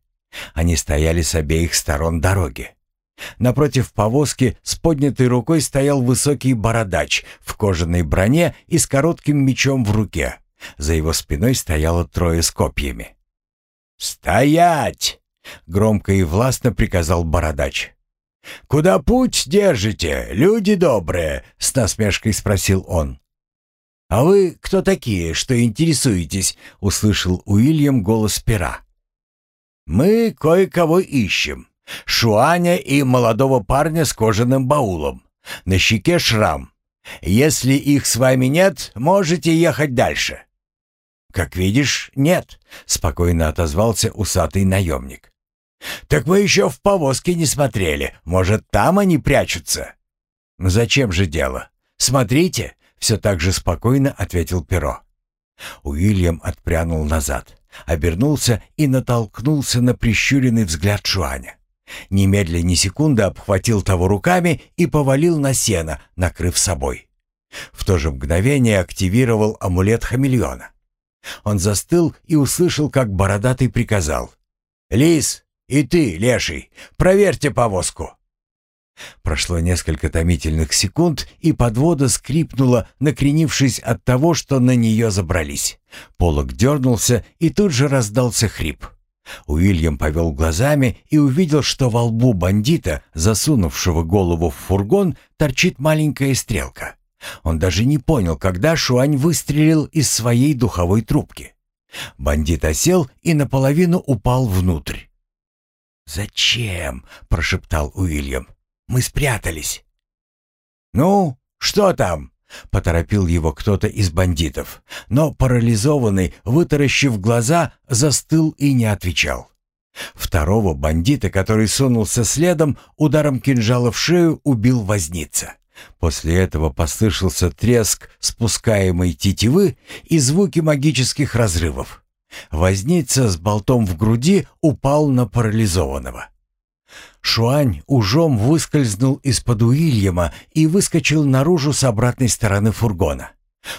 Они стояли с обеих сторон дороги. Напротив повозки с поднятой рукой стоял высокий бородач в кожаной броне и с коротким мечом в руке. За его спиной стояло трое с копьями. «Стоять!» — громко и властно приказал бородач. «Куда путь держите, люди добрые?» — с насмешкой спросил он. «А вы кто такие, что интересуетесь?» — услышал Уильям голос пера. «Мы кое-кого ищем. Шуаня и молодого парня с кожаным баулом. На щеке шрам. Если их с вами нет, можете ехать дальше». «Как видишь, нет», — спокойно отозвался усатый наемник. «Так мы еще в повозке не смотрели. Может, там они прячутся?» «Зачем же дело? Смотрите», — все так же спокойно ответил Перо. Уильям отпрянул назад, обернулся и натолкнулся на прищуренный взгляд Шуаня. Немедля ни секунды обхватил того руками и повалил на сено, накрыв собой. В то же мгновение активировал амулет хамелеона. Он застыл и услышал, как бородатый приказал. «Лис, и ты, леший, проверьте повозку!» Прошло несколько томительных секунд, и подвода скрипнула, накренившись от того, что на нее забрались. Полок дернулся, и тут же раздался хрип. Уильям повел глазами и увидел, что во лбу бандита, засунувшего голову в фургон, торчит маленькая стрелка. Он даже не понял, когда Шуань выстрелил из своей духовой трубки. Бандит осел и наполовину упал внутрь. «Зачем?» — прошептал Уильям. «Мы спрятались». «Ну, что там?» — поторопил его кто-то из бандитов. Но парализованный, вытаращив глаза, застыл и не отвечал. Второго бандита, который сунулся следом, ударом кинжала в шею убил возница. После этого послышался треск спускаемой тетивы и звуки магических разрывов. Возница с болтом в груди упал на парализованного. Шуань ужом выскользнул из-под Уильяма и выскочил наружу с обратной стороны фургона.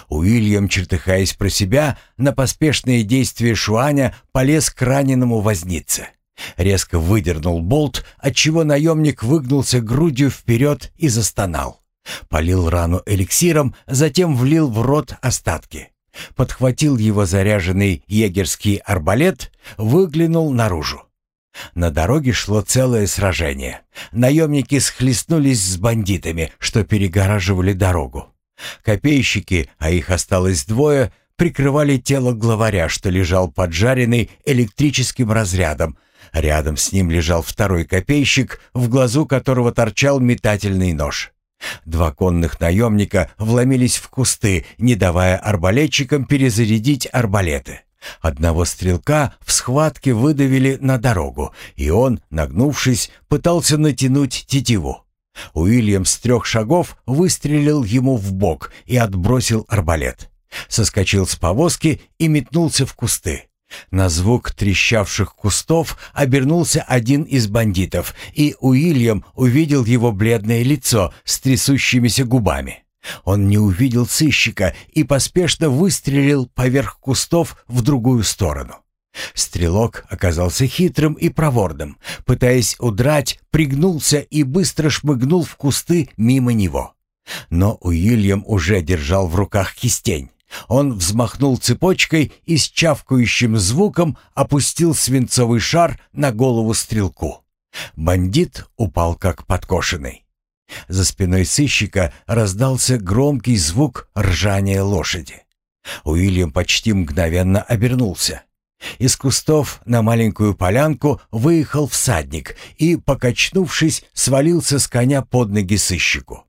Уильям, чертыхаясь про себя, на поспешные действия Шуаня полез к раненому вознице. Резко выдернул болт, отчего наемник выгнулся грудью вперед и застонал. Полил рану эликсиром, затем влил в рот остатки. Подхватил его заряженный егерский арбалет, выглянул наружу. На дороге шло целое сражение. Наемники схлестнулись с бандитами, что перегораживали дорогу. Копейщики, а их осталось двое, прикрывали тело главаря, что лежал поджаренный электрическим разрядом. Рядом с ним лежал второй копейщик, в глазу которого торчал метательный нож. Два конных наемника вломились в кусты, не давая арбалетчикам перезарядить арбалеты. Одного стрелка в схватке выдавили на дорогу, и он, нагнувшись, пытался натянуть тетиву. Уильям с трех шагов выстрелил ему в бок и отбросил арбалет. Соскочил с повозки и метнулся в кусты. На звук трещавших кустов обернулся один из бандитов, и Уильям увидел его бледное лицо с трясущимися губами. Он не увидел сыщика и поспешно выстрелил поверх кустов в другую сторону. Стрелок оказался хитрым и проворным. Пытаясь удрать, пригнулся и быстро шмыгнул в кусты мимо него. Но Уильям уже держал в руках кистень. Он взмахнул цепочкой и с чавкающим звуком опустил свинцовый шар на голову стрелку. Бандит упал как подкошенный. За спиной сыщика раздался громкий звук ржания лошади. Уильям почти мгновенно обернулся. Из кустов на маленькую полянку выехал всадник и, покачнувшись, свалился с коня под ноги сыщику.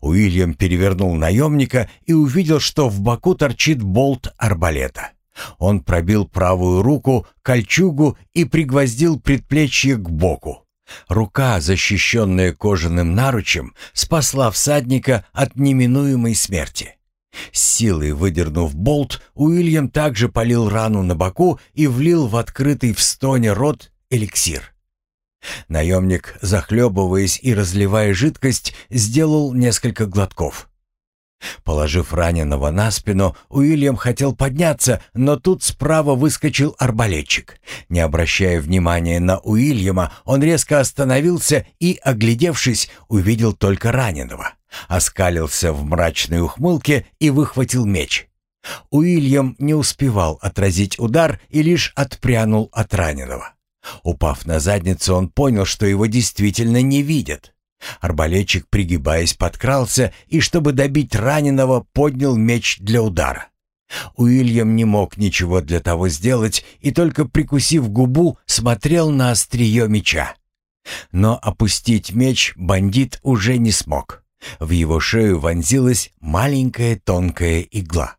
Уильям перевернул наемника и увидел, что в боку торчит болт арбалета. Он пробил правую руку, кольчугу и пригвоздил предплечье к боку. Рука, защищенная кожаным наручем, спасла всадника от неминуемой смерти. С силой выдернув болт, Уильям также полил рану на боку и влил в открытый в стоне рот эликсир. Наемник, захлебываясь и разливая жидкость, сделал несколько глотков. Положив раненого на спину, Уильям хотел подняться, но тут справа выскочил арбалетчик. Не обращая внимания на Уильяма, он резко остановился и, оглядевшись, увидел только раненого. Оскалился в мрачной ухмылке и выхватил меч. Уильям не успевал отразить удар и лишь отпрянул от раненого. Упав на задницу, он понял, что его действительно не видят. Арбалетчик, пригибаясь, подкрался и, чтобы добить раненого, поднял меч для удара. Уильям не мог ничего для того сделать и только прикусив губу, смотрел на острие меча. Но опустить меч бандит уже не смог. В его шею вонзилась маленькая тонкая игла.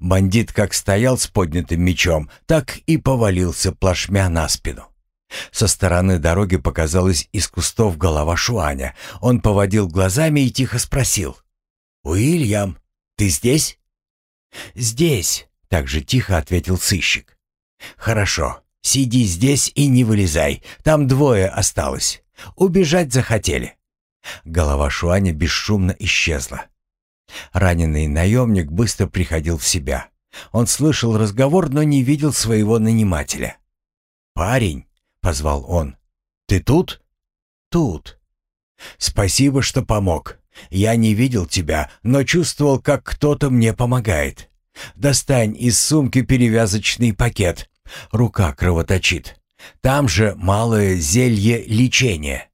Бандит как стоял с поднятым мечом, так и повалился плашмя на спину. Со стороны дороги показалась из кустов голова Шуаня. Он поводил глазами и тихо спросил. «Уильям, ты здесь?» «Здесь», — так же тихо ответил сыщик. «Хорошо, сиди здесь и не вылезай. Там двое осталось. Убежать захотели». Голова Шуаня бесшумно исчезла. Раненый наемник быстро приходил в себя. Он слышал разговор, но не видел своего нанимателя. «Парень», позвал он. «Ты тут?» «Тут». «Спасибо, что помог. Я не видел тебя, но чувствовал, как кто-то мне помогает. Достань из сумки перевязочный пакет. Рука кровоточит. Там же малое зелье лечения».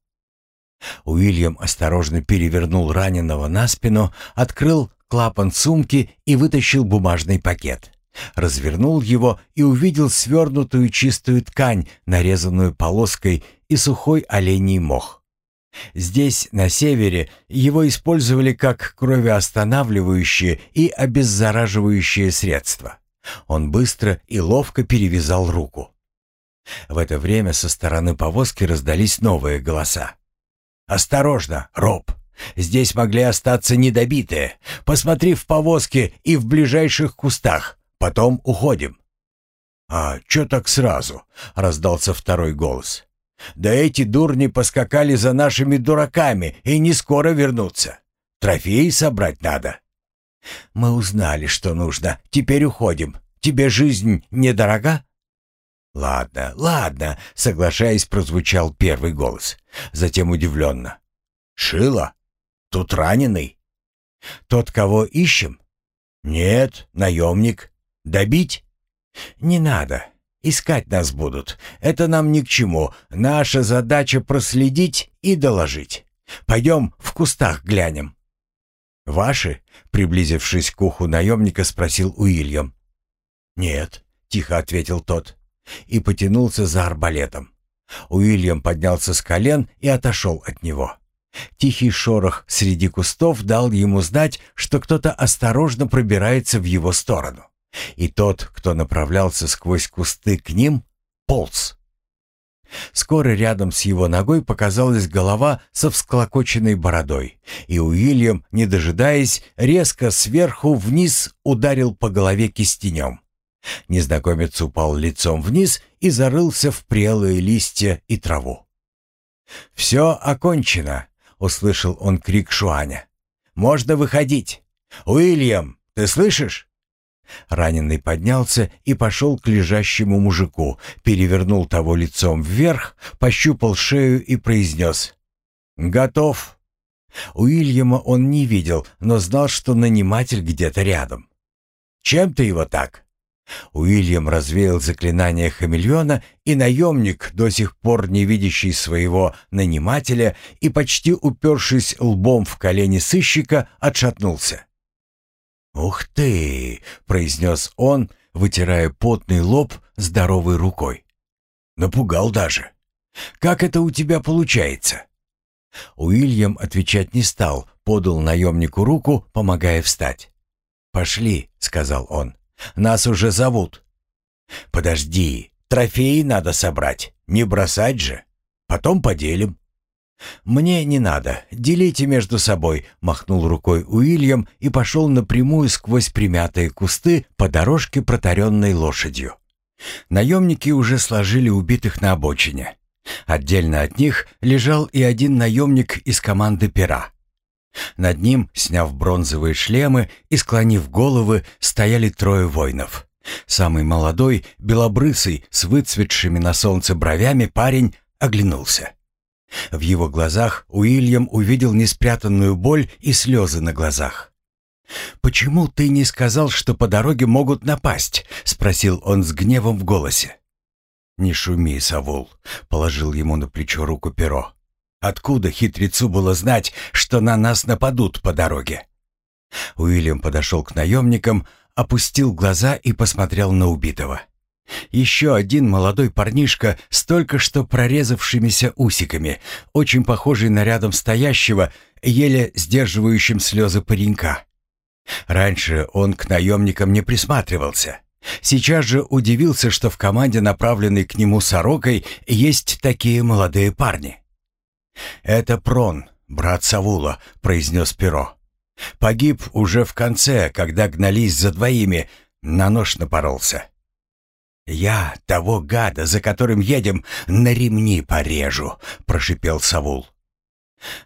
Уильям осторожно перевернул раненого на спину, открыл клапан сумки и вытащил бумажный пакет. Развернул его и увидел свернутую чистую ткань, нарезанную полоской и сухой оленей мох. Здесь, на севере, его использовали как кровоостанавливающее и обеззараживающее средство. Он быстро и ловко перевязал руку. В это время со стороны повозки раздались новые голоса. «Осторожно, Роб! Здесь могли остаться недобитые. Посмотри в повозке и в ближайших кустах. Потом уходим». «А чё так сразу?» — раздался второй голос. «Да эти дурни поскакали за нашими дураками и не скоро вернутся. Трофеи собрать надо». «Мы узнали, что нужно. Теперь уходим. Тебе жизнь недорога?» «Ладно, ладно», — соглашаясь, прозвучал первый голос. Затем удивленно. «Шила? Тут раненый?» «Тот, кого ищем?» «Нет, наемник. Добить?» «Не надо. Искать нас будут. Это нам ни к чему. Наша задача проследить и доложить. Пойдем в кустах глянем». «Ваши?» — приблизившись к уху наемника, спросил Уильям. «Нет», — тихо ответил тот и потянулся за арбалетом. Уильям поднялся с колен и отошел от него. Тихий шорох среди кустов дал ему знать, что кто-то осторожно пробирается в его сторону. И тот, кто направлялся сквозь кусты к ним, полз. Скоро рядом с его ногой показалась голова со всклокоченной бородой, и Уильям, не дожидаясь, резко сверху вниз ударил по голове кистенем. Незнакомец упал лицом вниз и зарылся в прелые листья и траву. «Все окончено», — услышал он крик Шуаня. «Можно выходить. Уильям, ты слышишь?» Раненый поднялся и пошел к лежащему мужику, перевернул того лицом вверх, пощупал шею и произнес «Готов». Уильяма он не видел, но знал, что наниматель где-то рядом. «Чем ты его так?» Уильям развеял заклинание хамелеона, и наемник, до сих пор не видящий своего нанимателя и почти упершись лбом в колени сыщика, отшатнулся. «Ух ты!» — произнес он, вытирая потный лоб здоровой рукой. «Напугал даже. Как это у тебя получается?» Уильям отвечать не стал, подал наемнику руку, помогая встать. «Пошли», — сказал он. Нас уже зовут». «Подожди, трофеи надо собрать, не бросать же. Потом поделим». «Мне не надо, делите между собой», — махнул рукой Уильям и пошел напрямую сквозь примятые кусты по дорожке, протаренной лошадью. Наемники уже сложили убитых на обочине. Отдельно от них лежал и один наемник из команды «Пера». Над ним, сняв бронзовые шлемы и склонив головы, стояли трое воинов. Самый молодой, белобрысый, с выцветшими на солнце бровями парень оглянулся. В его глазах Уильям увидел неспрятанную боль и слезы на глазах. «Почему ты не сказал, что по дороге могут напасть?» — спросил он с гневом в голосе. «Не шуми, Савул», — положил ему на плечо руку перо. Откуда хитрецу было знать, что на нас нападут по дороге? Уильям подошел к наемникам, опустил глаза и посмотрел на убитого. Еще один молодой парнишка с только что прорезавшимися усиками, очень похожий на рядом стоящего, еле сдерживающим слезы паренька. Раньше он к наемникам не присматривался. Сейчас же удивился, что в команде, направленной к нему сорокой, есть такие молодые парни. «Это Прон, брат Савула», — произнес Перо. «Погиб уже в конце, когда гнались за двоими, на нож напоролся». «Я того гада, за которым едем, на ремни порежу», — прошипел Савул.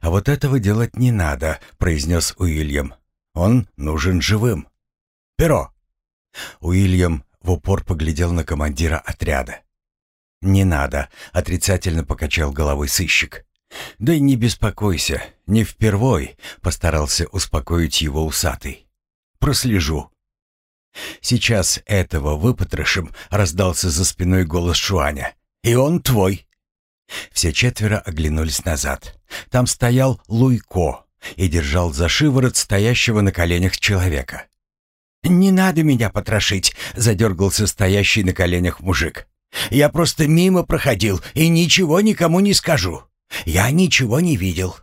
«А вот этого делать не надо», — произнес Уильям. «Он нужен живым». «Перо!» Уильям в упор поглядел на командира отряда. «Не надо», — отрицательно покачал головой сыщик. «Да и не беспокойся, не впервой», — постарался успокоить его усатый. «Прослежу». «Сейчас этого выпотрошим», — раздался за спиной голос Шуаня. «И он твой». Все четверо оглянулись назад. Там стоял Луйко и держал за шиворот стоящего на коленях человека. «Не надо меня потрошить», — задергался стоящий на коленях мужик. «Я просто мимо проходил и ничего никому не скажу. «Я ничего не видел».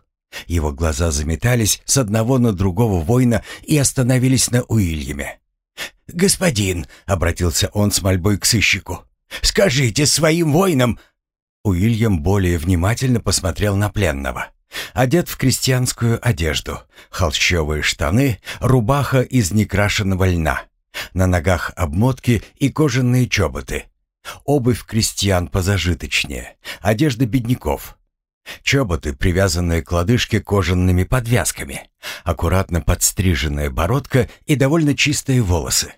Его глаза заметались с одного на другого воина и остановились на Уильяме. «Господин», — обратился он с мольбой к сыщику, — «скажите своим воинам...» Уильям более внимательно посмотрел на пленного. Одет в крестьянскую одежду, холщовые штаны, рубаха из некрашенного льна. На ногах обмотки и кожаные чоботы. Обувь крестьян позажиточнее, одежда бедняков. Чоботы, привязанные к лодыжке кожаными подвязками, аккуратно подстриженная бородка и довольно чистые волосы.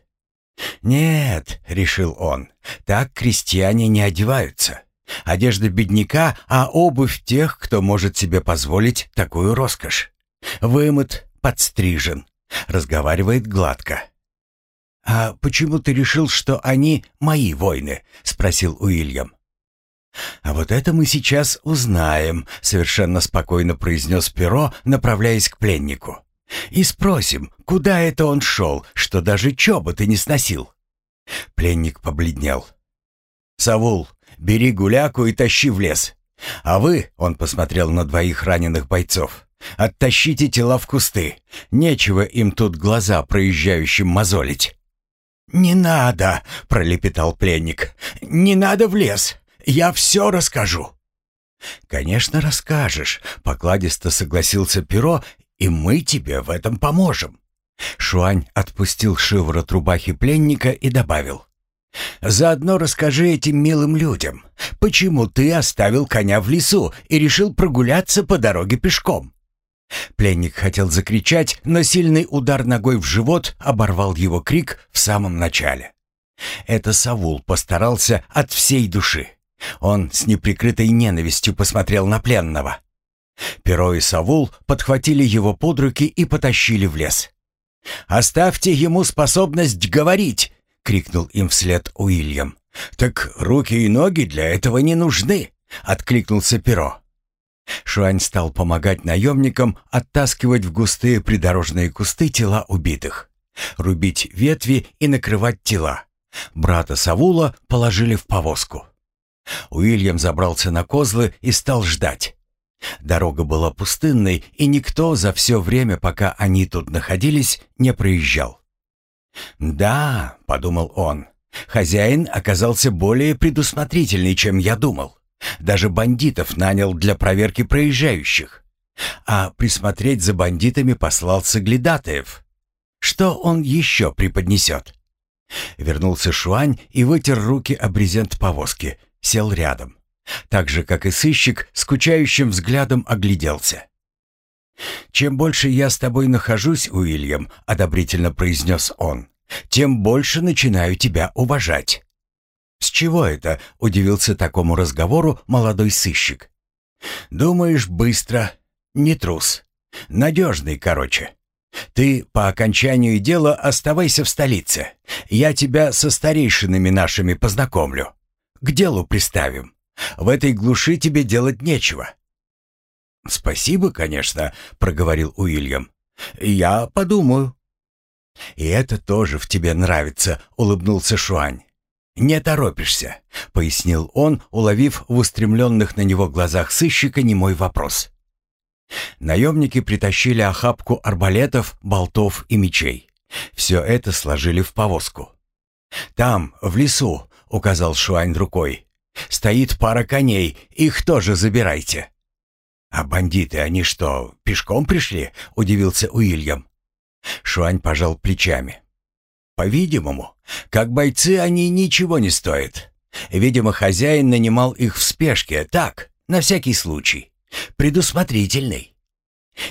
«Нет», — решил он, — «так крестьяне не одеваются. Одежда бедняка, а обувь тех, кто может себе позволить такую роскошь. Вымыт, подстрижен, разговаривает гладко». «А почему ты решил, что они мои воины?» — спросил Уильям. «А вот это мы сейчас узнаем», — совершенно спокойно произнес Перо, направляясь к пленнику. «И спросим, куда это он шел, что даже чоботы не сносил?» Пленник побледнел. «Савул, бери гуляку и тащи в лес. А вы, — он посмотрел на двоих раненых бойцов, — оттащите тела в кусты. Нечего им тут глаза проезжающим мозолить». «Не надо!» — пролепетал пленник. «Не надо в лес! Я все расскажу!» «Конечно, расскажешь», — покладисто согласился Перо, «и мы тебе в этом поможем». Шуань отпустил шиворот рубахи пленника и добавил. «Заодно расскажи этим милым людям, почему ты оставил коня в лесу и решил прогуляться по дороге пешком?» Пленник хотел закричать, но сильный удар ногой в живот оборвал его крик в самом начале. Это Савул постарался от всей души. Он с неприкрытой ненавистью посмотрел на пленного. Перо и Савул подхватили его под руки и потащили в лес. «Оставьте ему способность говорить!» — крикнул им вслед Уильям. «Так руки и ноги для этого не нужны!» — откликнулся Перо. Шуань стал помогать наемникам оттаскивать в густые придорожные кусты тела убитых, рубить ветви и накрывать тела. Брата Савула положили в повозку. Уильям забрался на козлы и стал ждать. Дорога была пустынной, и никто за все время, пока они тут находились, не проезжал. «Да», — подумал он, — «хозяин оказался более предусмотрительный, чем я думал. Даже бандитов нанял для проверки проезжающих. А присмотреть за бандитами послал Саглядатаев. Что он еще преподнесет?» Вернулся Шуань и вытер руки о брезент повозки, сел рядом. Так же, как и сыщик, скучающим взглядом огляделся. «Чем больше я с тобой нахожусь, Уильям», — одобрительно произнес он, «тем больше начинаю тебя уважать». «С чего это?» — удивился такому разговору молодой сыщик. «Думаешь быстро, не трус. Надежный, короче. Ты по окончанию дела оставайся в столице. Я тебя со старейшинами нашими познакомлю. К делу приставим. В этой глуши тебе делать нечего». «Спасибо, конечно», — проговорил Уильям. «Я подумаю». «И это тоже в тебе нравится», — улыбнулся Шуань. «Не торопишься», — пояснил он, уловив в устремленных на него глазах сыщика немой вопрос. Наемники притащили охапку арбалетов, болтов и мечей. Все это сложили в повозку. «Там, в лесу», — указал Шуань рукой, — «стоит пара коней, их тоже забирайте». «А бандиты, они что, пешком пришли?» — удивился Уильям. Шуань пожал плечами. «По-видимому, как бойцы они ничего не стоят. Видимо, хозяин нанимал их в спешке, так, на всякий случай. Предусмотрительный».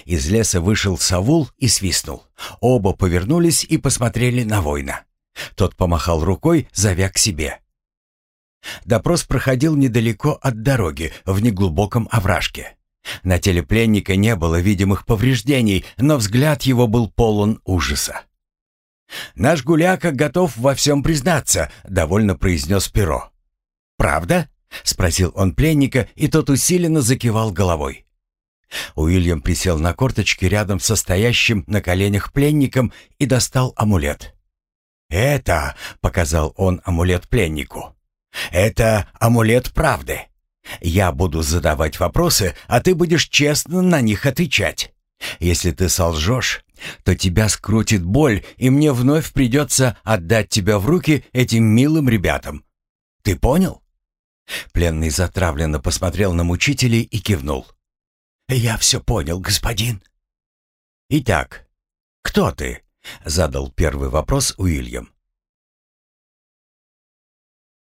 Из леса вышел Савул и свистнул. Оба повернулись и посмотрели на воина. Тот помахал рукой, зовя к себе. Допрос проходил недалеко от дороги, в неглубоком овражке. На теле пленника не было видимых повреждений, но взгляд его был полон ужаса. «Наш гуляка готов во всем признаться», — довольно произнес Перо. «Правда?» — спросил он пленника, и тот усиленно закивал головой. Уильям присел на корточки рядом со стоящим на коленях пленником и достал амулет. «Это», — показал он амулет пленнику, — «это амулет правды. Я буду задавать вопросы, а ты будешь честно на них отвечать. Если ты солжешь, то тебя скрутит боль, и мне вновь придется отдать тебя в руки этим милым ребятам. Ты понял?» Пленный затравленно посмотрел на мучителей и кивнул. «Я все понял, господин». «Итак, кто ты?» — задал первый вопрос Уильям.